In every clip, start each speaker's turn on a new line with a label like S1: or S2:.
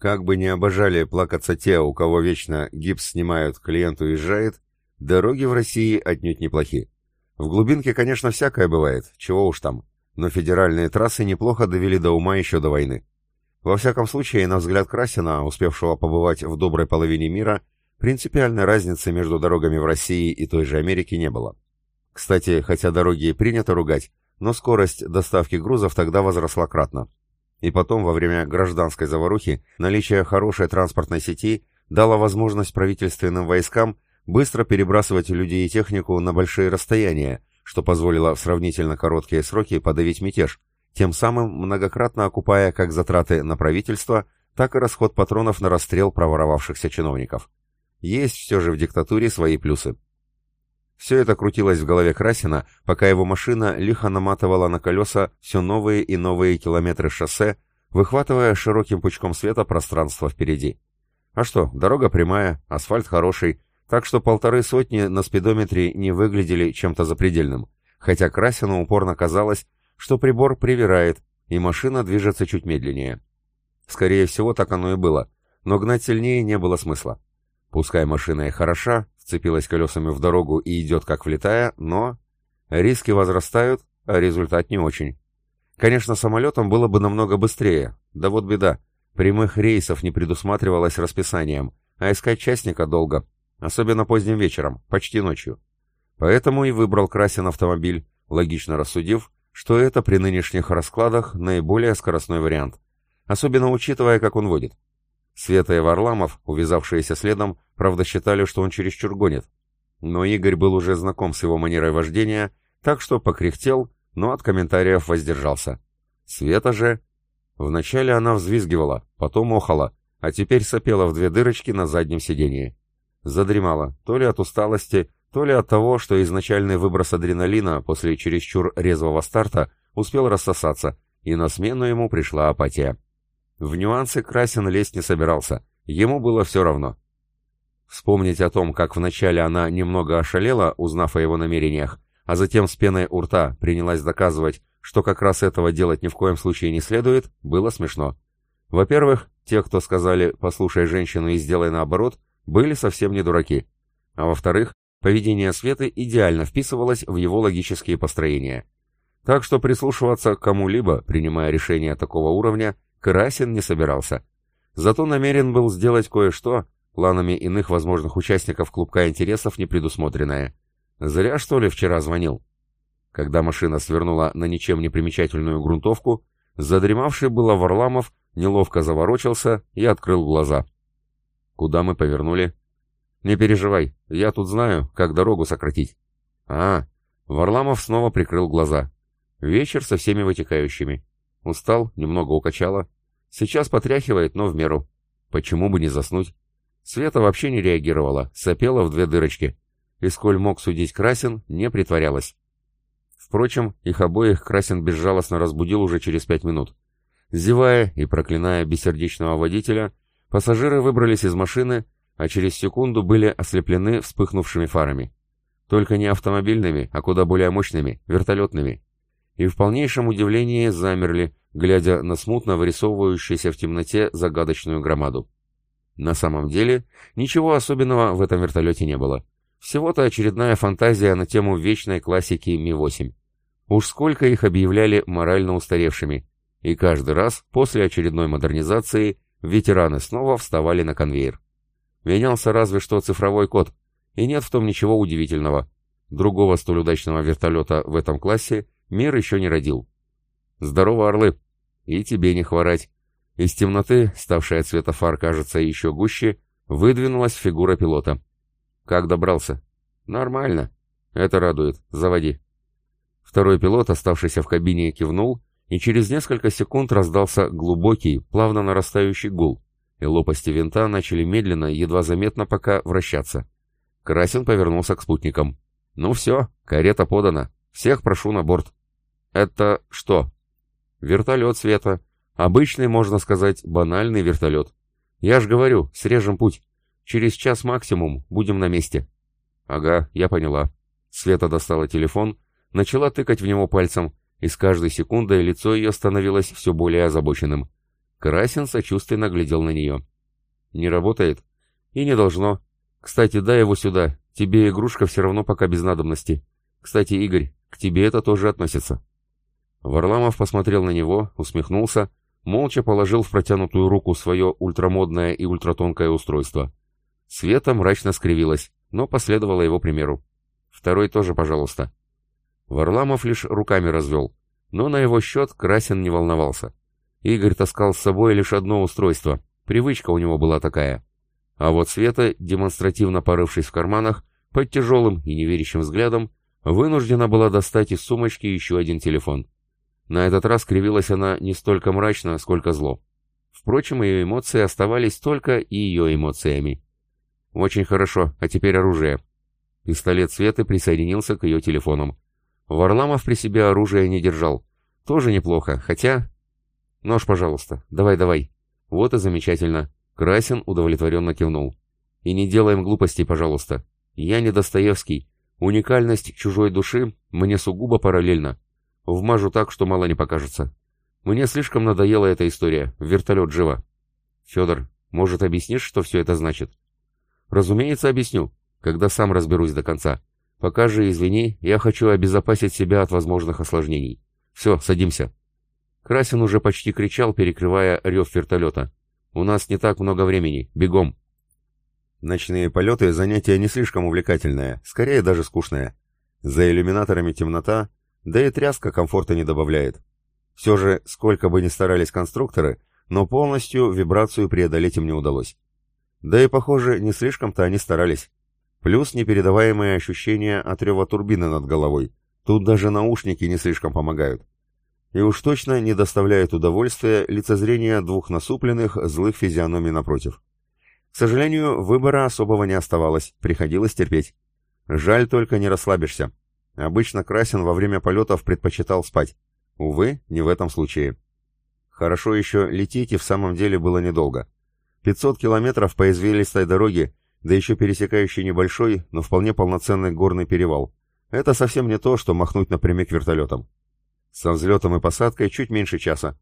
S1: Как бы не обожали плакаться те, у кого вечно гипс снимают, клиент уезжает, дороги в России отнюдь неплохи. В глубинке, конечно, всякое бывает, чего уж там, но федеральные трассы неплохо довели до ума еще до войны. Во всяком случае, на взгляд Красина, успевшего побывать в доброй половине мира, принципиальной разницы между дорогами в России и той же Америке не было. Кстати, хотя дороги и принято ругать, но скорость доставки грузов тогда возросла кратно. И потом, во время гражданской заварухи, наличие хорошей транспортной сети дало возможность правительственным войскам быстро перебрасывать людей и технику на большие расстояния, что позволило в сравнительно короткие сроки подавить мятеж, тем самым многократно окупая как затраты на правительство, так и расход патронов на расстрел проворовавшихся чиновников. Есть все же в диктатуре свои плюсы. Все это крутилось в голове Красина, пока его машина лихо наматывала на колеса все новые и новые километры шоссе, выхватывая широким пучком света пространство впереди. А что, дорога прямая, асфальт хороший, так что полторы сотни на спидометре не выглядели чем-то запредельным, хотя Красину упорно казалось, что прибор привирает, и машина движется чуть медленнее. Скорее всего, так оно и было, но гнать сильнее не было смысла. Пускай машина и хороша, вцепилась колесами в дорогу и идет как влетая, но... Риски возрастают, а результат не очень. Конечно, самолетом было бы намного быстрее, да вот беда. Прямых рейсов не предусматривалось расписанием, а искать частника долго, особенно поздним вечером, почти ночью. Поэтому и выбрал Красин автомобиль, логично рассудив, что это при нынешних раскладах наиболее скоростной вариант, особенно учитывая, как он водит. Света и Варламов, увязавшиеся следом, правда считали, что он чересчур гонит. Но Игорь был уже знаком с его манерой вождения, так что покряхтел, но от комментариев воздержался. Света же... Вначале она взвизгивала, потом охала, а теперь сопела в две дырочки на заднем сидении. Задремала, то ли от усталости, то ли от того, что изначальный выброс адреналина после чересчур резвого старта успел рассосаться, и на смену ему пришла апатия. В нюансы Красин лезть не собирался, ему было все равно. Вспомнить о том, как вначале она немного ошалела, узнав о его намерениях, а затем с пеной у рта принялась доказывать, что как раз этого делать ни в коем случае не следует, было смешно. Во-первых, те, кто сказали «послушай женщину и сделай наоборот», были совсем не дураки. А во-вторых, поведение Светы идеально вписывалось в его логические построения. Так что прислушиваться к кому-либо, принимая решение такого уровня, Красин не собирался. Зато намерен был сделать кое-что, планами иных возможных участников клубка интересов не предусмотренное. Зря, что ли, вчера звонил? Когда машина свернула на ничем не примечательную грунтовку, задремавший было Варламов неловко заворочился и открыл глаза. Куда мы повернули? Не переживай, я тут знаю, как дорогу сократить. А, Варламов снова прикрыл глаза. Вечер со всеми вытекающими. Устал, немного укачало. Сейчас потряхивает, но в меру. Почему бы не заснуть? Света вообще не реагировала, сопела в две дырочки. И сколь мог судить Красин, не притворялась. Впрочем, их обоих Красин безжалостно разбудил уже через пять минут. Зевая и проклиная бессердечного водителя, пассажиры выбрались из машины, а через секунду были ослеплены вспыхнувшими фарами. Только не автомобильными, а куда более мощными, вертолетными и в полнейшем удивлении замерли, глядя на смутно вырисовывающуюся в темноте загадочную громаду. На самом деле, ничего особенного в этом вертолете не было. Всего-то очередная фантазия на тему вечной классики Ми-8. Уж сколько их объявляли морально устаревшими, и каждый раз после очередной модернизации ветераны снова вставали на конвейер. Менялся разве что цифровой код, и нет в том ничего удивительного. Другого столь удачного вертолета в этом классе Мир еще не родил. Здорово, орлы. И тебе не хворать. Из темноты, ставшая цвета фар, кажется, еще гуще, выдвинулась фигура пилота. Как добрался? Нормально. Это радует. Заводи. Второй пилот, оставшийся в кабине, кивнул, и через несколько секунд раздался глубокий, плавно нарастающий гул, и лопасти винта начали медленно, едва заметно пока вращаться. Красин повернулся к спутникам. «Ну все, карета подана. Всех прошу на борт». «Это что?» «Вертолет, Света. Обычный, можно сказать, банальный вертолет. Я ж говорю, срежем путь. Через час максимум будем на месте». «Ага, я поняла». Света достала телефон, начала тыкать в него пальцем, и с каждой секундой лицо ее становилось все более озабоченным.
S2: Красин сочувственно глядел на нее. «Не работает? И не должно. Кстати, дай его сюда. Тебе игрушка все равно пока без надобности. Кстати, Игорь, к тебе это тоже относится». Варламов посмотрел на него, усмехнулся, молча положил в протянутую руку свое ультрамодное и ультратонкое устройство. Света мрачно скривилась, но последовала его примеру. «Второй тоже, пожалуйста». Варламов лишь руками развел, но на его счет Красин не волновался. Игорь таскал с собой лишь одно устройство, привычка у него была такая. А вот Света, демонстративно порывшись в карманах, под тяжелым и неверящим взглядом, вынуждена была достать из сумочки еще один телефон. На этот раз кривилась она не столько мрачно, сколько зло. Впрочем, ее эмоции оставались только и ее эмоциями. «Очень хорошо, а теперь оружие». Пистолет Светы присоединился к ее телефонам. Варламов при себе оружие не держал. Тоже неплохо, хотя... Нож, пожалуйста. Давай-давай. Вот и замечательно. Красин удовлетворенно кивнул. И не делаем глупостей, пожалуйста. Я не Достоевский. Уникальность чужой души мне сугубо параллельна. Вмажу так, что мало не покажется. Мне слишком надоела эта история. Вертолет живо. Федор, может, объяснишь, что все это значит? Разумеется, объясню, когда сам разберусь до конца. Пока же, извини, я хочу обезопасить себя от возможных осложнений. Все, садимся. Красин уже почти кричал, перекрывая рев вертолета. У нас не так много времени. Бегом.
S1: Ночные полеты — занятие не слишком увлекательное, скорее даже скучное. За иллюминаторами темнота, да и тряска комфорта не добавляет. Все же, сколько бы ни старались конструкторы, но полностью вибрацию преодолеть им не удалось. Да и, похоже, не слишком-то они старались. Плюс непередаваемые ощущения от рева турбины над головой. Тут даже наушники не слишком помогают. И уж точно не доставляет удовольствия лицезрение двух насупленных, злых физиономий напротив. К сожалению, выбора особого не оставалось, приходилось терпеть. Жаль только не расслабишься. Обычно Красин во время полетов предпочитал спать. Увы, не в этом случае. Хорошо еще лететь и в самом деле было недолго. 500 километров по извилистой дороге да еще пересекающий небольшой, но вполне полноценный горный перевал. Это совсем не то, что махнуть напрямик вертолетом. Со взлетом и посадкой чуть меньше часа.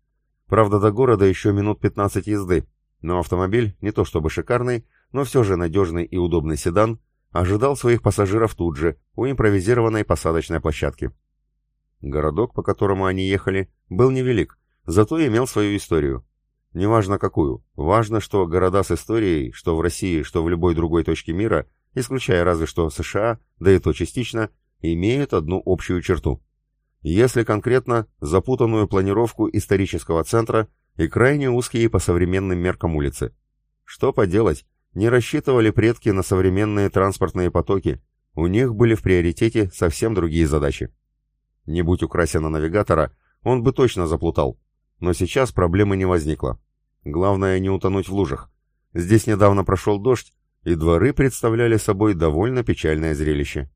S1: Правда, до города еще минут 15 езды, но автомобиль, не то чтобы шикарный, но все же надежный и удобный седан, ожидал своих пассажиров тут же, у импровизированной посадочной площадки. Городок, по которому они ехали, был невелик, зато имел свою историю. Неважно какую, важно, что города с историей, что в России, что в любой другой точке мира, исключая разве что США, да и то частично, имеют одну общую черту. Если конкретно, запутанную планировку исторического центра и крайне узкие по современным меркам улицы. Что поделать, не рассчитывали предки на современные транспортные потоки, у них были в приоритете совсем другие задачи. Не будь украсена навигатора, он бы точно заплутал, но сейчас проблемы не возникло. Главное не утонуть в лужах. Здесь недавно прошел дождь, и дворы представляли собой довольно печальное зрелище.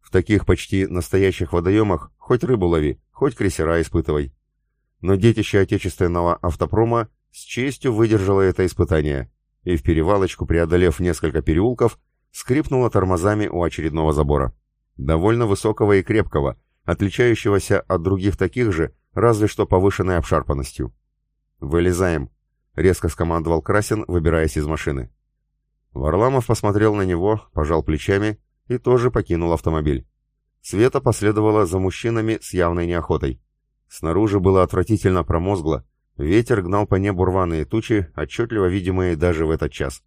S1: В таких почти настоящих водоемах хоть рыбу лови, хоть крейсера испытывай. Но детище отечественного автопрома с честью выдержало это испытание, и в перевалочку, преодолев несколько переулков, скрипнуло тормозами у очередного забора. Довольно высокого и крепкого, отличающегося от других таких же, разве что повышенной обшарпанностью. «Вылезаем», — резко скомандовал Красин, выбираясь из машины. Варламов посмотрел на него, пожал плечами и тоже покинул автомобиль. Света последовала за мужчинами с явной неохотой. Снаружи было отвратительно промозгло, ветер гнал по небу рваные тучи, отчетливо видимые даже в этот час.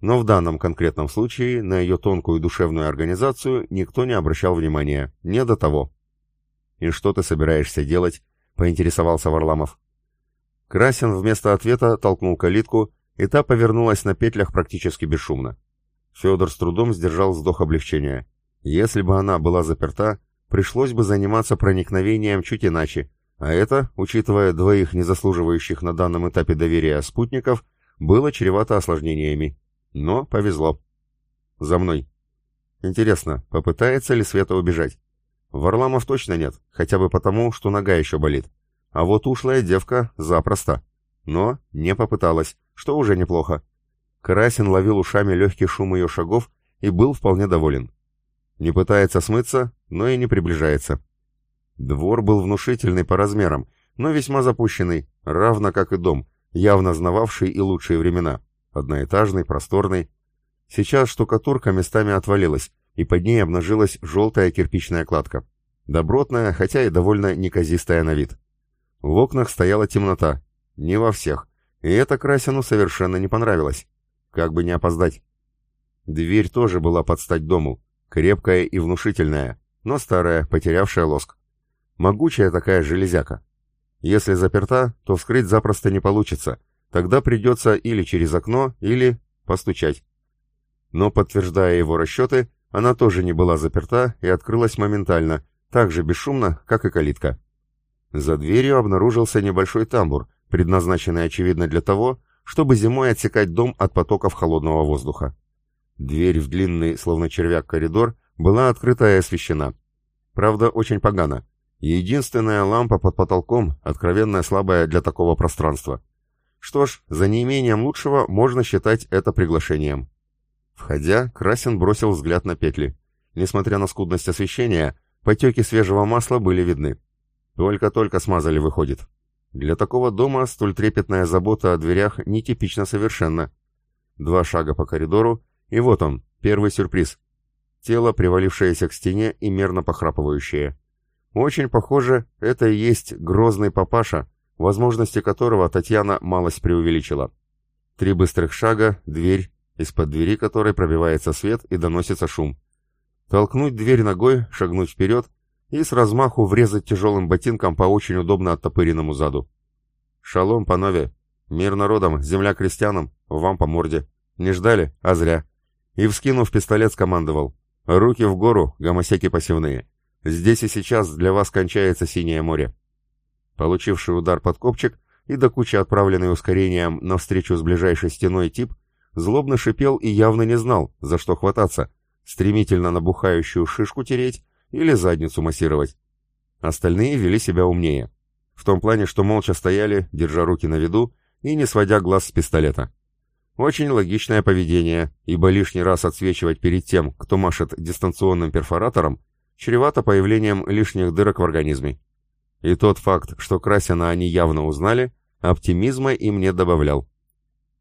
S1: Но в данном конкретном случае на ее тонкую душевную организацию никто не обращал внимания, не до того. «И что ты собираешься делать?» — поинтересовался Варламов. Красин вместо ответа толкнул калитку, и та повернулась на петлях практически бесшумно. Федор с трудом сдержал вздох облегчения. Если бы она была заперта, пришлось бы заниматься проникновением чуть иначе, а это, учитывая двоих незаслуживающих на данном этапе доверия спутников, было чревато осложнениями. Но повезло. За мной. Интересно, попытается ли Света убежать? Варламов точно нет, хотя бы потому, что нога еще болит. А вот ушлая девка запросто. Но не попыталась, что уже неплохо. Красин ловил ушами легкий шум ее шагов и был вполне доволен. Не пытается смыться, но и не приближается. Двор был внушительный по размерам, но весьма запущенный, равно как и дом, явно знававший и лучшие времена. Одноэтажный, просторный. Сейчас штукатурка местами отвалилась, и под ней обнажилась желтая кирпичная кладка. Добротная, хотя и довольно неказистая на вид. В окнах стояла темнота. Не во всех. И это Красину совершенно не понравилось. Как бы не опоздать. Дверь тоже была под стать дому. Крепкая и внушительная, но старая, потерявшая лоск. Могучая такая железяка. Если заперта, то вскрыть запросто не получится. Тогда придется или через окно, или постучать. Но, подтверждая его расчеты, она тоже не была заперта и открылась моментально, так же бесшумно, как и калитка. За дверью обнаружился небольшой тамбур, предназначенный, очевидно, для того, чтобы зимой отсекать дом от потоков холодного воздуха. Дверь в длинный, словно червяк, коридор была открыта и освещена. Правда, очень погано. Единственная лампа под потолком, откровенно слабая для такого пространства. Что ж, за неимением лучшего можно считать это приглашением. Входя, Красин бросил взгляд на петли. Несмотря на скудность освещения, потеки свежего масла были видны. Только-только смазали, выходит. Для такого дома столь трепетная забота о дверях нетипична совершенно. Два шага по коридору, и вот он, первый сюрприз. Тело, привалившееся к стене и мерно похрапывающее. Очень похоже, это и есть грозный папаша, возможности которого Татьяна малость преувеличила. Три быстрых шага, дверь, из-под двери которой пробивается свет и доносится шум. Толкнуть дверь ногой, шагнуть вперед и с размаху врезать тяжелым ботинком по очень удобно оттопыренному заду. «Шалом, панове! Мир народам, земля крестьянам, вам по морде! Не ждали, а зря!» И, вскинув пистолет, скомандовал. «Руки в гору, гомосеки посевные!» Здесь и сейчас для вас кончается синее море. Получивший удар под копчик и до кучи отправленный ускорением навстречу с ближайшей стеной тип, злобно шипел и явно не знал, за что хвататься, стремительно набухающую шишку тереть или задницу массировать. Остальные вели себя умнее. В том плане, что молча стояли, держа руки на виду и не сводя глаз с пистолета. Очень логичное поведение, ибо лишний раз отсвечивать перед тем, кто машет дистанционным перфоратором, чревато появлением лишних дырок в организме. И тот факт, что Красина они явно узнали, оптимизма им не добавлял.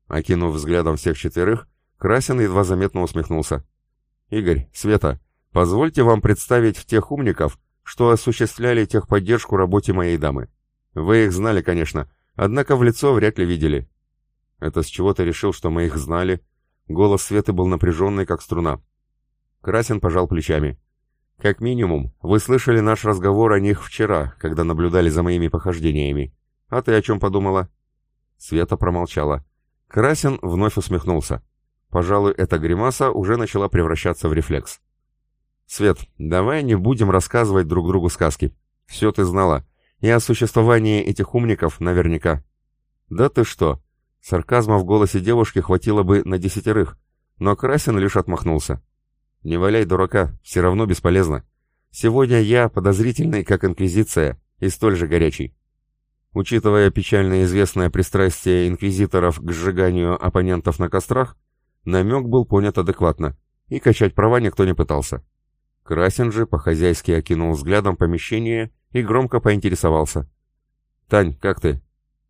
S1: Окинув взглядом всех четверых, Красин едва заметно усмехнулся. «Игорь, Света, позвольте вам представить тех умников, что осуществляли техподдержку работе моей дамы. Вы их знали, конечно, однако в лицо вряд ли видели». «Это с чего ты решил, что мы их знали?» Голос Светы был напряженный, как струна. Красин пожал плечами. Как минимум, вы слышали наш разговор о них вчера, когда наблюдали за моими похождениями. А ты о чем подумала?» Света промолчала. Красин вновь усмехнулся. Пожалуй, эта гримаса уже начала превращаться в рефлекс. «Свет, давай не будем рассказывать друг другу сказки. Все ты знала. И о существовании этих умников наверняка». «Да ты что?» Сарказма в голосе девушки хватило бы на десятерых, но Красин лишь отмахнулся. «Не валяй дурака, все равно бесполезно. Сегодня я подозрительный, как Инквизиция, и столь же горячий». Учитывая печально известное пристрастие инквизиторов к сжиганию оппонентов на кострах, намек был понят адекватно, и качать права никто не пытался. Красин же по-хозяйски окинул взглядом помещение и громко поинтересовался. «Тань, как ты?»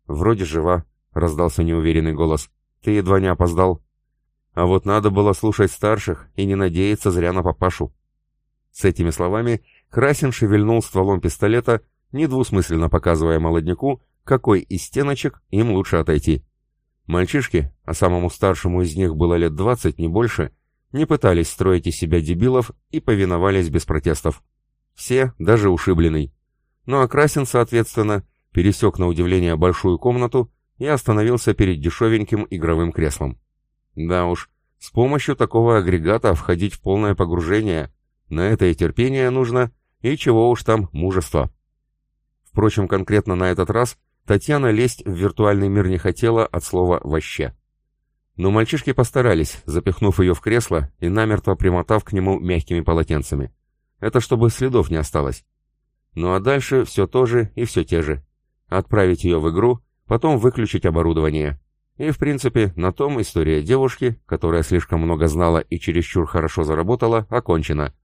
S1: «Вроде жива», — раздался неуверенный голос. «Ты едва не опоздал». А вот надо было слушать старших и не надеяться зря на папашу. С этими словами Красин шевельнул стволом пистолета, недвусмысленно показывая молодняку, какой из стеночек им лучше отойти. Мальчишки, а самому старшему из них было лет двадцать, не больше, не пытались строить из себя дебилов и повиновались без протестов. Все, даже ушибленный. Ну а Красин, соответственно, пересек на удивление большую комнату и остановился перед дешевеньким игровым креслом. Да уж, с помощью такого агрегата входить в полное погружение, на это и терпение нужно, и чего уж там, мужество. Впрочем, конкретно на этот раз Татьяна лезть в виртуальный мир не хотела от слова «вообще». Но мальчишки постарались, запихнув ее в кресло и намертво примотав к нему мягкими полотенцами. Это чтобы следов не осталось. Ну а дальше все то же и все те же. Отправить ее в игру, потом выключить оборудование. И, в принципе, на том история девушки, которая слишком много знала и чересчур хорошо заработала, окончена.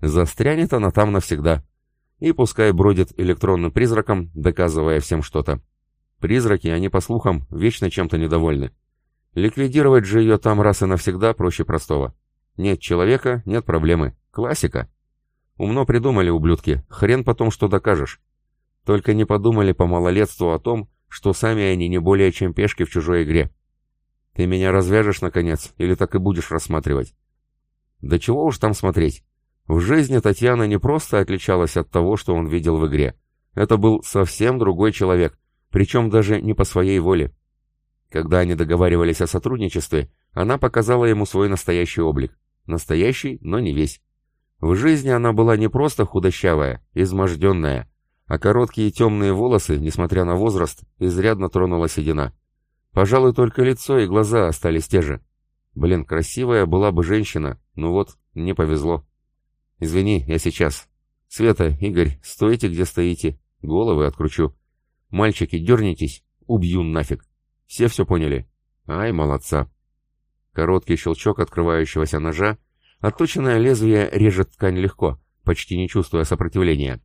S1: Застрянет она там навсегда. И пускай бродит электронным призраком, доказывая всем что-то.
S2: Призраки, они, по слухам, вечно чем-то недовольны. Ликвидировать же ее там раз и навсегда проще простого. Нет человека, нет проблемы. Классика. Умно придумали, ублюдки. Хрен потом что докажешь. Только не подумали по малолетству о том, что сами они не более чем пешки в чужой игре. Ты меня развяжешь, наконец, или так и будешь рассматривать? Да чего уж там смотреть. В жизни Татьяна не просто отличалась от того, что он видел в игре. Это был совсем другой человек, причем даже не по своей воле. Когда они договаривались о сотрудничестве, она показала ему свой настоящий облик. Настоящий, но не весь. В жизни она была не просто худощавая, изможденная, а короткие темные волосы, несмотря на возраст, изрядно тронула седина. Пожалуй, только лицо и глаза остались те же. Блин, красивая была бы женщина, ну вот, не повезло. Извини, я сейчас. Света, Игорь, стойте, где стоите. Головы откручу. Мальчики, дернитесь, убью нафиг. Все все поняли? Ай, молодца. Короткий щелчок открывающегося ножа, отточенное лезвие режет ткань легко, почти не чувствуя сопротивления.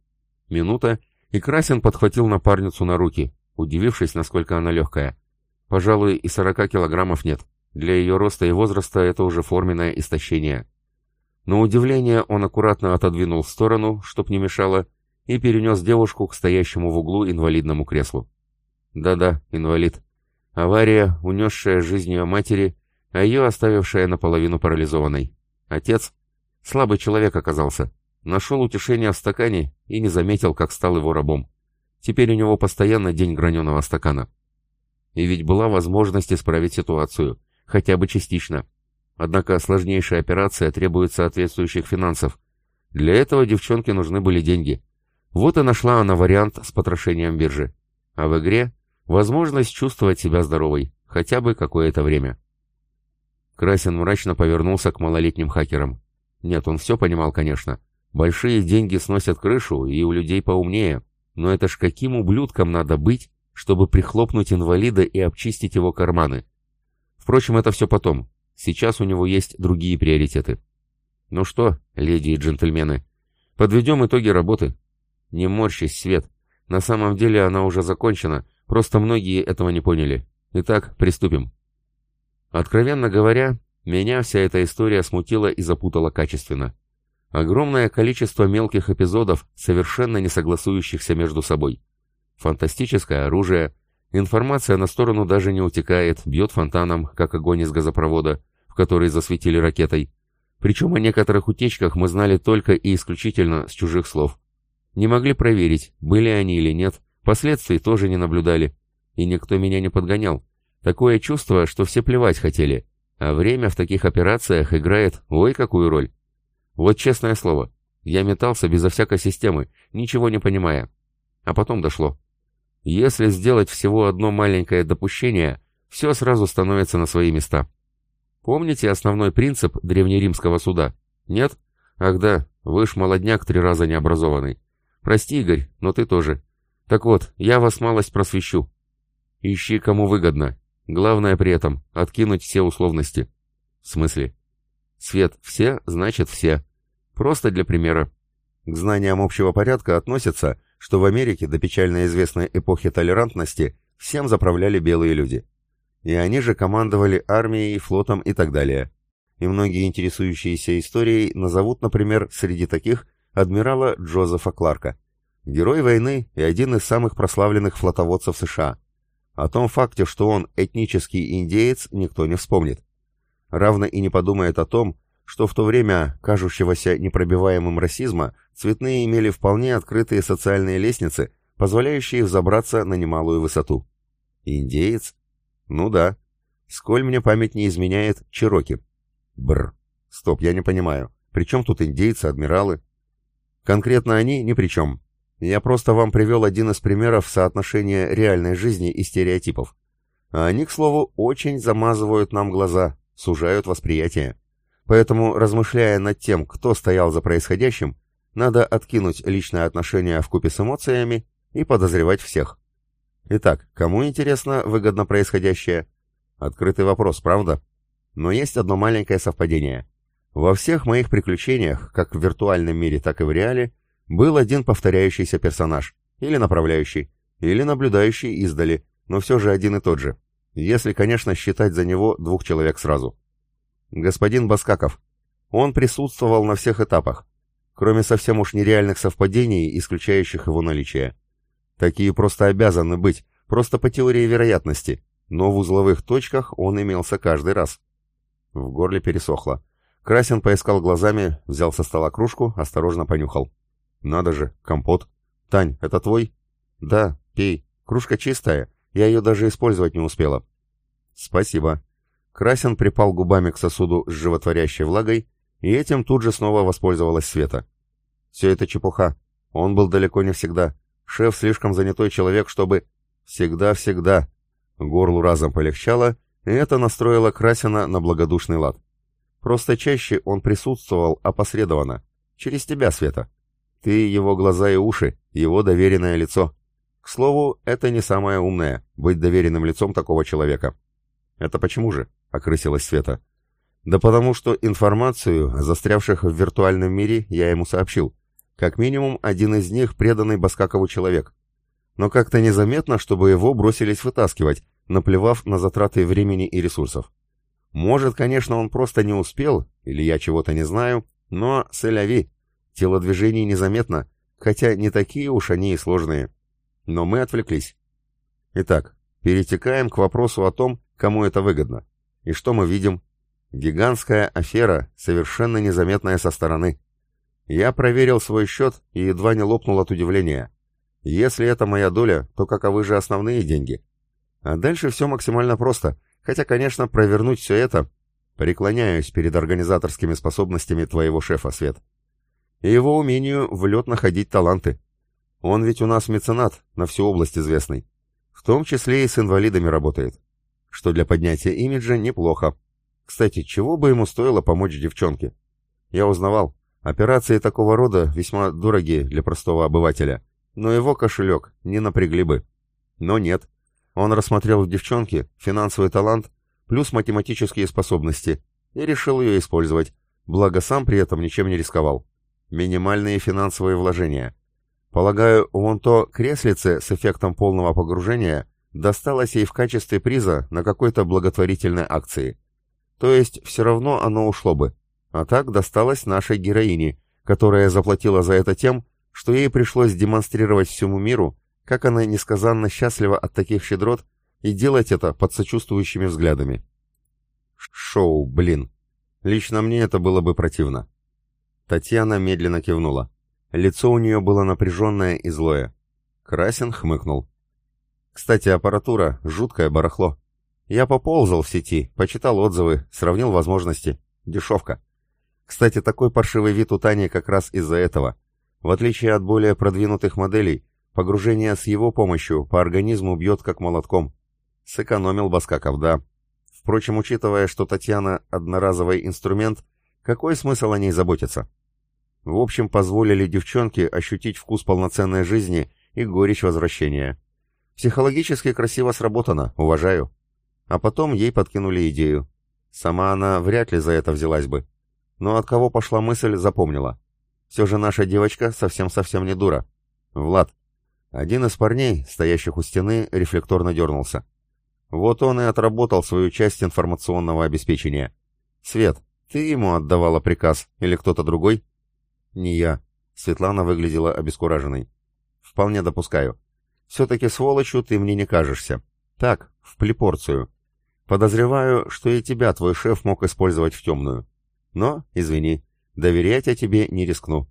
S2: Минута, и Красин подхватил напарницу на руки, удивившись, насколько она легкая. Пожалуй, и сорока килограммов нет. Для ее роста и возраста это уже форменное истощение. На удивление он аккуратно отодвинул в сторону, чтоб не мешало, и перенес девушку к стоящему в углу инвалидному креслу. Да-да, инвалид. Авария, унесшая жизнь ее матери, а ее оставившая наполовину парализованной. Отец, слабый человек оказался, нашел утешение в стакане и не заметил, как стал его рабом. Теперь у него постоянно день граненого стакана. И ведь была возможность исправить ситуацию, хотя бы частично. Однако сложнейшая операция требует соответствующих финансов. Для этого девчонке нужны были деньги. Вот и нашла она вариант с потрошением биржи. А в игре возможность чувствовать себя здоровой, хотя бы какое-то время. Красин мрачно повернулся к малолетним хакерам. Нет, он все понимал, конечно. Большие деньги сносят крышу, и у людей поумнее. Но это ж каким ублюдком надо быть, чтобы прихлопнуть инвалида и обчистить его карманы? Впрочем, это все потом. Сейчас у него есть другие приоритеты. Ну что, леди и джентльмены, подведем итоги работы. Не морщись, Свет. На самом деле она уже закончена, Просто многие этого не поняли. Итак, приступим. Откровенно говоря, меня вся эта история смутила и запутала качественно. Огромное количество мелких эпизодов, совершенно не согласующихся между собой. Фантастическое оружие, информация на сторону даже не утекает, бьет фонтаном, как огонь из газопровода, в который засветили ракетой. Причем о некоторых утечках мы знали только и исключительно с чужих слов. Не могли проверить, были они или нет, Последствий тоже не наблюдали, и никто меня не подгонял. Такое чувство, что все плевать хотели, а время в таких операциях играет ой какую роль. Вот честное слово, я метался безо всякой системы, ничего не понимая. А потом дошло. Если сделать всего одно маленькое допущение, все сразу становится на свои места. Помните основной принцип древнеримского суда? Нет? Ах да, вы ж молодняк три раза необразованный. Прости, Игорь, но ты тоже. Так вот, я вас малость просвещу. Ищи, кому выгодно. Главное при этом — откинуть все условности. В смысле? Свет все, значит все. Просто для примера.
S1: К знаниям общего порядка относится, что в Америке до печально известной эпохи толерантности всем заправляли белые люди. И они же командовали армией, флотом и так далее. И многие интересующиеся историей назовут, например, среди таких адмирала Джозефа Кларка. Герой войны и один из самых прославленных флотоводцев США. О том факте, что он этнический индеец, никто не вспомнит. Равно и не подумает о том, что в то время кажущегося непробиваемым расизма цветные имели вполне открытые социальные лестницы, позволяющие взобраться на немалую высоту. Индеец? Ну да. Сколь мне память не изменяет, Чироки. Бр. Стоп, я не понимаю. При чем тут индейцы, адмиралы? Конкретно они ни при чем. Я просто вам привел один из примеров соотношения реальной жизни и стереотипов. А они, к слову, очень замазывают нам глаза, сужают восприятие. Поэтому, размышляя над тем, кто стоял за происходящим, надо откинуть личное отношение в купе с эмоциями и подозревать всех. Итак, кому интересно выгодно происходящее? Открытый вопрос, правда? Но есть одно маленькое совпадение. Во всех моих приключениях, как в виртуальном мире, так и в реале, был один повторяющийся персонаж, или направляющий, или наблюдающий издали, но все же один и тот же, если, конечно, считать за него двух человек сразу. Господин Баскаков. Он присутствовал на всех этапах, кроме совсем уж нереальных совпадений, исключающих его наличие. Такие просто обязаны быть, просто по теории вероятности, но в узловых точках он имелся каждый раз. В горле пересохло. Красин поискал глазами, взял со стола кружку, осторожно понюхал. «Надо же, компот. Тань, это твой?» «Да, пей. Кружка чистая, я ее даже использовать не успела». «Спасибо». Красин припал губами к сосуду с животворящей влагой, и этим тут же снова воспользовалась Света. «Все это чепуха. Он был далеко не всегда. Шеф слишком занятой человек, чтобы...» «Всегда-всегда». Горлу разом полегчало, и это настроило Красина на благодушный лад. Просто чаще он присутствовал опосредованно. Через тебя, Света. Ты его глаза и уши, его доверенное лицо. К слову, это не самое умное — быть доверенным лицом такого человека. Это почему же? — окрысилась Света. Да потому что информацию о застрявших в виртуальном мире я ему сообщил. Как минимум, один из них преданный Баскакову человек. Но как-то незаметно, чтобы его бросились вытаскивать, наплевав на затраты времени и ресурсов. Может, конечно, он просто не успел, или я чего-то не знаю, но сэляви, телодвижений незаметно, хотя не такие уж они и сложные. Но мы отвлеклись. Итак, перетекаем к вопросу о том, кому это выгодно. И что мы видим? Гигантская афера, совершенно незаметная со стороны. Я проверил свой счет и едва не лопнул от удивления. Если это моя доля, то каковы же основные деньги? А дальше все максимально просто, хотя, конечно, провернуть все это... Преклоняюсь перед организаторскими способностями твоего шефа, Свет. И его умению в лед находить таланты. Он ведь у нас меценат, на всю область известный. В том числе и с инвалидами работает. Что для поднятия имиджа неплохо. Кстати, чего бы ему стоило помочь девчонке? Я узнавал, операции такого рода весьма дорогие для простого обывателя, но его кошелек не напрягли бы. Но нет, он рассмотрел в девчонке финансовый талант плюс математические способности и решил ее использовать, благо сам при этом ничем не рисковал. Минимальные финансовые вложения. Полагаю, вон то креслице с эффектом полного погружения досталось ей в качестве приза на какой-то благотворительной акции. То есть все равно оно ушло бы. А так досталось нашей героине, которая заплатила за это тем, что ей пришлось демонстрировать всему миру, как она несказанно счастлива от таких щедрот и делать это под сочувствующими взглядами. Шоу, блин. Лично мне это было бы противно. Татьяна медленно кивнула. Лицо у нее было напряженное и злое. Красин хмыкнул. Кстати, аппаратура — жуткое барахло. Я поползал в сети, почитал отзывы, сравнил возможности. Дешевка. Кстати, такой паршивый вид у Тани как раз из-за этого. В отличие от более продвинутых моделей, Погружение с его помощью по организму бьет как молотком. Сэкономил Баскаков, да. Впрочем, учитывая, что Татьяна — одноразовый инструмент, какой смысл о ней заботиться? В общем, позволили девчонке ощутить вкус полноценной жизни и горечь возвращения. Психологически красиво сработано, уважаю. А потом ей подкинули идею. Сама она вряд ли за это взялась бы. Но от кого пошла мысль, запомнила. Все же наша девочка совсем-совсем не дура. Влад, один из парней, стоящих у стены, рефлекторно дернулся. Вот он и отработал свою часть информационного обеспечения. «Свет, ты ему отдавала приказ или кто-то другой?» «Не я». Светлана выглядела обескураженной. «Вполне допускаю. Все-таки сволочью ты мне не кажешься. Так, в плепорцию. Подозреваю, что и тебя твой шеф мог использовать в темную. Но, извини, доверять я тебе не рискну.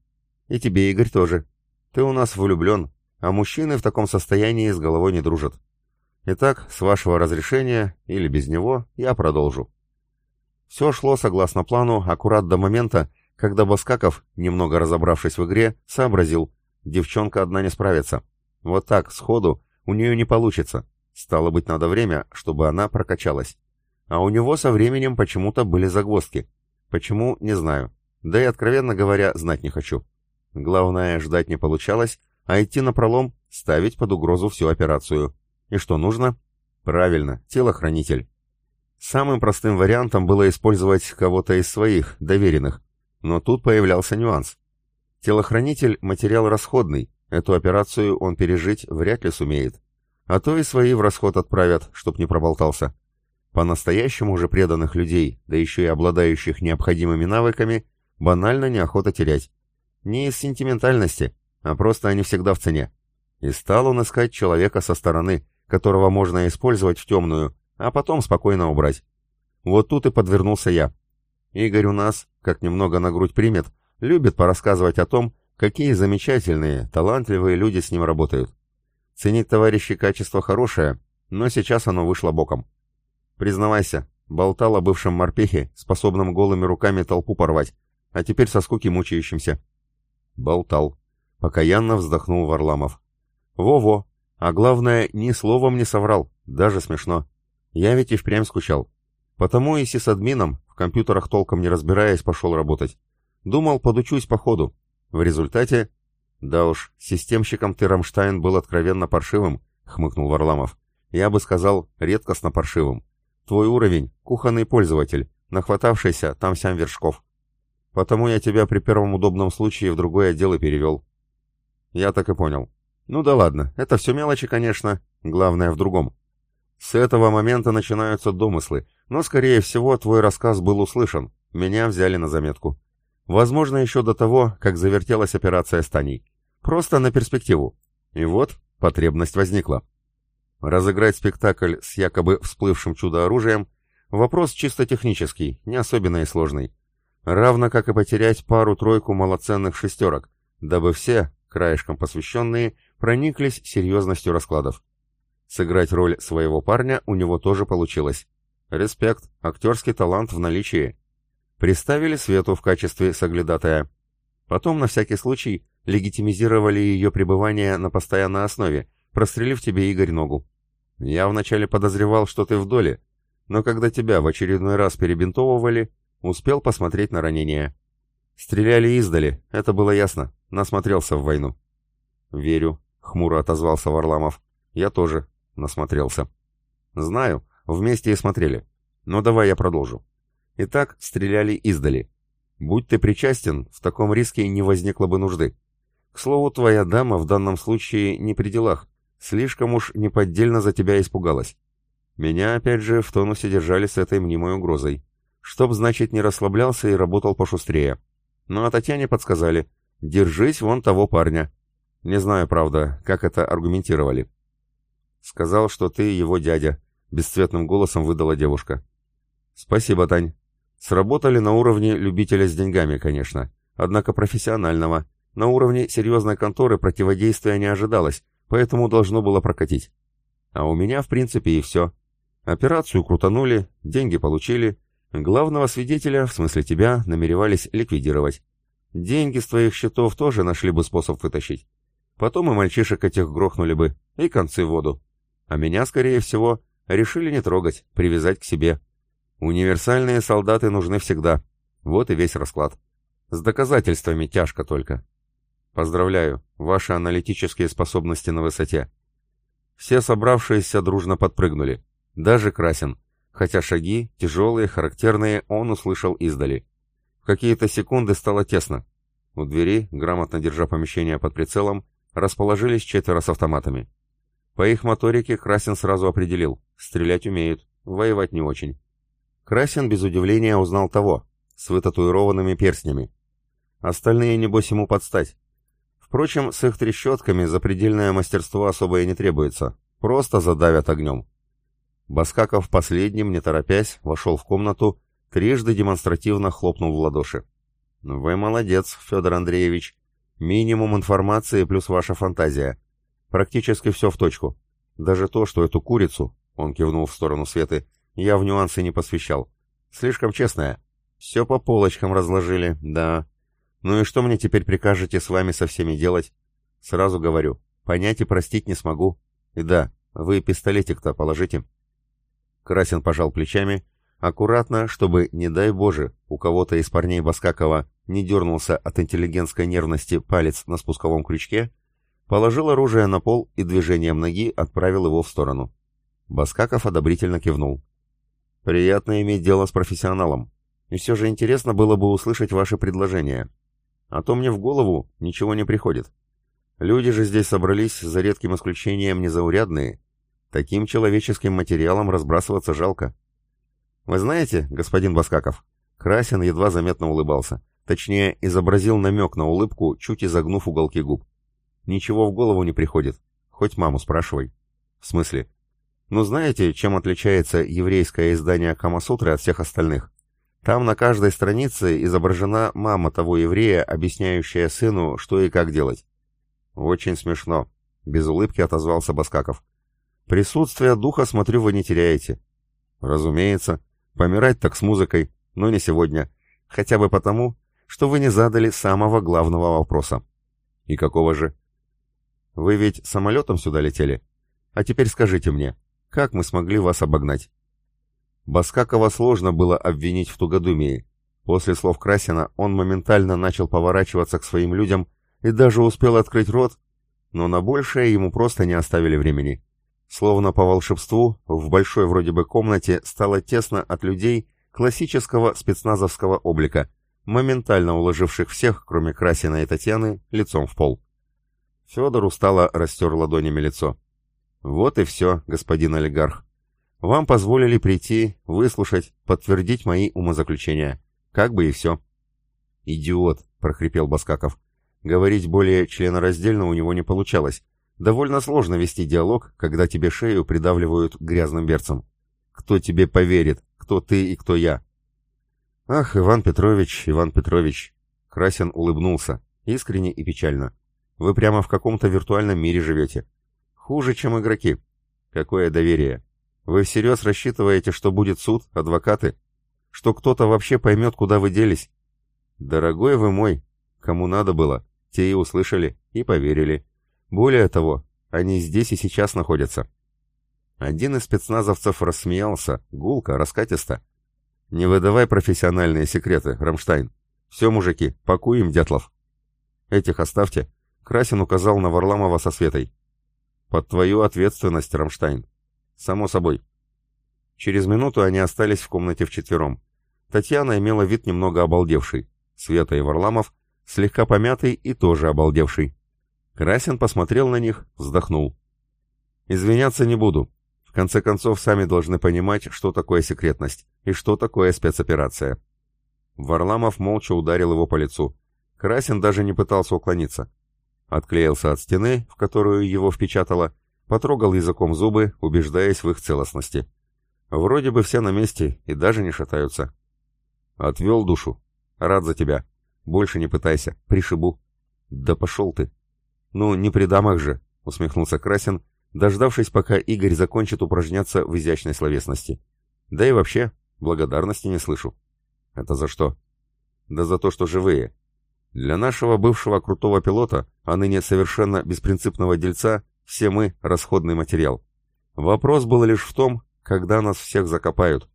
S1: И тебе, Игорь, тоже. Ты у нас влюблен, а мужчины в таком состоянии с головой не дружат. Итак, с вашего разрешения, или без него, я продолжу. Все шло согласно плану, аккурат до момента, когда Баскаков, немного разобравшись в игре, сообразил, девчонка одна не справится. Вот так, сходу, у нее не получится. Стало быть, надо время, чтобы она прокачалась. А у него со временем почему-то были загвоздки. Почему, не знаю. Да и, откровенно говоря, знать не хочу. Главное, ждать не получалось, а идти на пролом — ставить под угрозу всю операцию. И что нужно? Правильно, телохранитель. Самым простым вариантом было использовать кого-то из своих, доверенных. Но тут появлялся нюанс. Телохранитель — материал расходный, эту операцию он пережить вряд ли сумеет. а то и свои в расход отправят, чтоб не проболтался. По-настоящему же преданных людей, да еще и обладающих необходимыми навыками, банально неохота терять. Не из сентиментальности, а просто они всегда в цене. И стал он искать человека со стороны, которого можно использовать в темную, а потом спокойно убрать. Вот тут и подвернулся я. Игорь у нас, как немного на грудь примет, любит порассказывать о том, какие замечательные, талантливые люди с ним работают. Ценить товарищи качество хорошее, но сейчас оно вышло боком. Признавайся, болтал о бывшем морпехе, способном голыми руками толпу порвать, а теперь со скуки мучающимся. Болтал. Покаянно вздохнул Варламов. Во-во, а главное, ни словом не соврал, даже смешно. Я ведь и впрямь скучал. Потому и сисадмином, в компьютерах толком не разбираясь, пошел работать. Думал, подучусь по ходу. В результате... Да уж, системщиком ты, Рамштайн, был откровенно паршивым, хмыкнул Варламов. Я бы сказал, редкостно паршивым. Твой уровень — кухонный пользователь, нахватавшийся там сям вершков. Потому я тебя при первом удобном случае в другой отдел и перевел. Я так и понял. Ну да ладно, это все мелочи, конечно, главное в другом. С этого момента начинаются домыслы, но, скорее всего, твой рассказ был услышан, меня взяли на заметку. Возможно, еще до того, как завертелась операция с Таней. Просто на перспективу. И вот, потребность возникла. Разыграть спектакль с якобы всплывшим чудо-оружием – вопрос чисто технический, не особенно и сложный. Равно как и потерять пару-тройку малоценных шестерок, дабы все, краешком посвященные, прониклись серьезностью раскладов. Сыграть роль своего парня у него тоже получилось. Респект, актерский талант в наличии. Приставили Свету в качестве соглядатая. Потом, на всякий случай, легитимизировали ее пребывание на постоянной основе, прострелив тебе, Игорь, ногу. Я вначале подозревал, что ты в доле, но когда тебя в очередной раз перебинтовывали, успел посмотреть на ранение. Стреляли издали, это было ясно, насмотрелся в войну. Верю, хмуро отозвался Варламов. Я тоже насмотрелся. Знаю, вместе и смотрели. Но давай я продолжу. Итак, стреляли издали. Будь ты причастен, в таком риске не возникло бы нужды. К слову, твоя дама в данном случае не при делах. Слишком уж неподдельно за тебя испугалась. Меня, опять же, в тонусе держали с этой мнимой угрозой. Чтоб, значит, не расслаблялся и работал пошустрее. Ну а Татьяне подсказали. Держись вон того парня. Не знаю, правда, как это аргументировали. Сказал, что ты его дядя. Бесцветным голосом выдала девушка. Спасибо, Тань. Сработали на уровне любителя с деньгами, конечно. Однако профессионального. На уровне серьезной конторы противодействия не ожидалось, поэтому должно было прокатить. А у меня, в принципе, и все. Операцию крутанули, деньги получили. Главного свидетеля, в смысле тебя, намеревались ликвидировать. Деньги с твоих счетов тоже нашли бы способ вытащить. Потом и мальчишек этих грохнули бы, и концы в воду. А меня, скорее всего, решили не трогать, привязать к себе. Универсальные солдаты нужны всегда. Вот и весь расклад. С доказательствами тяжко только. Поздравляю, ваши аналитические способности на высоте. Все собравшиеся дружно подпрыгнули. Даже Красин. Хотя шаги, тяжелые, характерные, он услышал издали. В какие-то секунды стало тесно. У двери, грамотно держа помещение под прицелом, расположились четверо с автоматами. По их моторике Красин сразу определил. Стрелять умеют, воевать не очень. Красин без удивления узнал того, с вытатуированными перстнями. Остальные, небось, ему подстать. Впрочем, с их трещотками запредельное мастерство особое не требуется. Просто задавят огнем. Баскаков последним, не торопясь, вошел в комнату, трижды демонстративно хлопнул в ладоши. «Вы молодец, Федор Андреевич. Минимум информации плюс ваша фантазия. Практически все в точку. Даже то, что эту курицу, он кивнул в сторону Светы, я в нюансы не посвящал. Слишком честная. Все по полочкам разложили, да. Ну и что мне теперь прикажете с вами со всеми делать? Сразу говорю, понять и простить не смогу. И да, вы пистолетик-то положите. Красин пожал плечами, аккуратно, чтобы, не дай Боже, у кого-то из парней Баскакова не дернулся от интеллигентской нервности палец на спусковом крючке, положил оружие на пол и движением ноги отправил его в сторону. Баскаков одобрительно кивнул. «Приятно иметь дело с профессионалом. И все же интересно было бы услышать ваши предложения. А то мне в голову ничего не приходит. Люди же здесь собрались, за редким исключением, незаурядные, Таким человеческим материалом разбрасываться жалко. Вы знаете, господин Баскаков, Красин едва заметно улыбался. Точнее, изобразил намек на улыбку, чуть изогнув уголки губ. Ничего в голову не приходит. Хоть маму спрашивай. В смысле? Ну знаете, чем отличается еврейское издание Камасутры от всех остальных? Там на каждой странице изображена мама того еврея, объясняющая сыну, что и как делать. Очень смешно. Без улыбки отозвался Баскаков. Присутствие духа, смотрю, вы не теряете. Разумеется. Помирать так с музыкой, но не сегодня. Хотя бы потому, что вы не задали самого главного вопроса. И какого же? Вы ведь самолетом сюда летели? А теперь скажите мне, как мы смогли вас обогнать? Баскакова сложно было обвинить в тугодумии. После слов Красина он моментально начал поворачиваться к своим людям и даже успел открыть рот, но на большее ему просто не оставили времени. Словно по волшебству, в большой вроде бы комнате стало тесно от людей классического спецназовского облика, моментально уложивших всех, кроме Красина и Татьяны, лицом в пол. Федор устало растер ладонями лицо. «Вот и все, господин олигарх. Вам позволили прийти, выслушать, подтвердить мои умозаключения. Как бы и все». «Идиот!» — прохрипел Баскаков. Говорить более членораздельно у него не получалось. Довольно сложно вести диалог, когда тебе шею придавливают грязным берцем. Кто тебе поверит, кто ты и кто я? Ах, Иван Петрович, Иван Петрович. Красин улыбнулся, искренне и печально. Вы прямо в каком-то виртуальном мире живете. Хуже, чем игроки. Какое доверие. Вы всерьез рассчитываете, что будет суд, адвокаты? Что кто-то вообще поймет, куда вы делись? Дорогой вы мой, кому надо было, те и услышали, и поверили. Более того, они здесь и сейчас находятся. Один из спецназовцев рассмеялся, гулко, раскатисто. «Не выдавай профессиональные секреты, Рамштайн. Все, мужики, пакуем дятлов». «Этих оставьте», — Красин указал на Варламова со Светой. «Под твою ответственность, Рамштайн». «Само собой». Через минуту они остались в комнате вчетвером. Татьяна имела вид немного обалдевший. Света и Варламов слегка помятый и тоже обалдевший. Красин посмотрел на них, вздохнул. «Извиняться не буду. В конце концов, сами должны понимать, что такое секретность и что такое спецоперация». Варламов молча ударил его по лицу. Красин даже не пытался уклониться. Отклеился от стены, в которую его впечатало, потрогал языком зубы, убеждаясь в их целостности. Вроде бы все на месте и даже не шатаются. Отвел душу. Рад за тебя. Больше не пытайся. Пришибу. Да пошел ты. Ну, не при дамах же, усмехнулся Красин, дождавшись, пока Игорь закончит упражняться в изящной словесности. Да и вообще, благодарности не слышу. Это за что? Да за то, что живые. Для нашего бывшего крутого пилота, а ныне совершенно беспринципного дельца, все мы — расходный материал. Вопрос был лишь в том, когда нас всех закопают.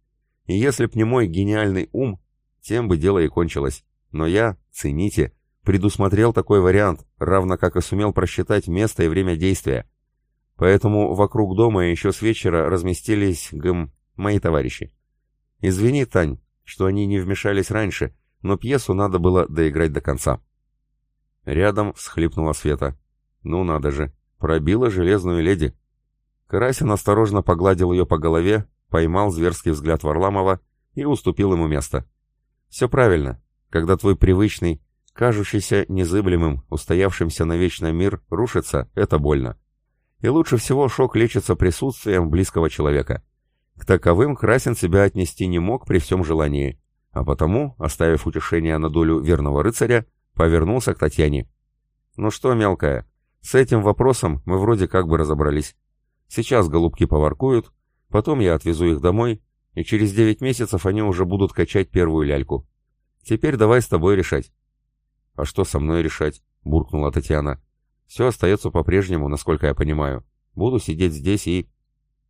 S1: И если б не мой гениальный ум, тем бы дело и кончилось. Но я, цените, предусмотрел такой вариант, равно как и сумел просчитать место и время действия. Поэтому вокруг дома еще с вечера разместились, гм, мои товарищи. Извини, Тань, что они не вмешались раньше, но пьесу надо было доиграть до конца. Рядом всхлипнула Света. Ну надо же, пробила железную леди. Карасин осторожно погладил ее по голове, поймал зверский взгляд Варламова и уступил ему место. Все правильно, когда твой привычный, кажущийся незыблемым, устоявшимся на вечный мир, рушится, это больно. И лучше всего шок лечится присутствием близкого человека. К таковым Красин себя отнести не мог при всем желании а потому, оставив утешение на долю верного рыцаря, повернулся к Татьяне. «Ну что, мелкая, с этим вопросом мы вроде как бы разобрались. Сейчас голубки поворкуют, потом я отвезу их домой, и через девять месяцев они уже будут качать первую ляльку. Теперь давай с тобой решать». «А что со мной решать?» — буркнула Татьяна. «Все остается по-прежнему, насколько я понимаю. Буду сидеть здесь и...»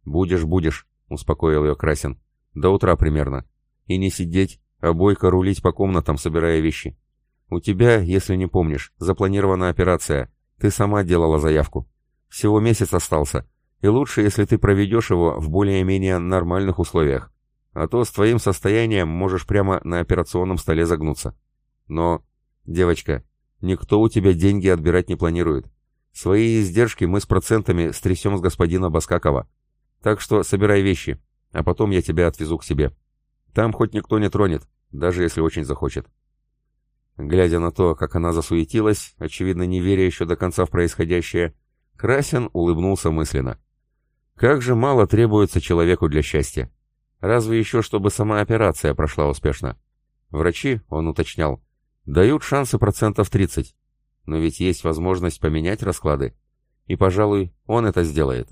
S1: «Будешь, будешь», — успокоил ее Красин. «До утра примерно. И не сидеть, а Бойко рулить по комнатам, собирая вещи. У тебя, если не помнишь, запланирована операция. Ты сама делала заявку. Всего месяц остался. И лучше, если ты проведешь его в более-менее нормальных условиях. А то с твоим состоянием можешь прямо на операционном столе загнуться. Но, девочка, никто у тебя деньги отбирать не планирует. Свои издержки мы с процентами стрясем с господина Баскакова.
S2: Так что собирай вещи, а потом я тебя отвезу к себе. Там хоть никто не тронет, даже если очень захочет». Глядя на то, как она засуетилась, очевидно, не веря еще до конца в происходящее, Красин улыбнулся мысленно. Как же мало требуется человеку для счастья. Разве еще, чтобы сама операция прошла успешно. Врачи, он уточнял, дают шансы процентов 30. Но ведь есть возможность поменять расклады. И, пожалуй, он это сделает.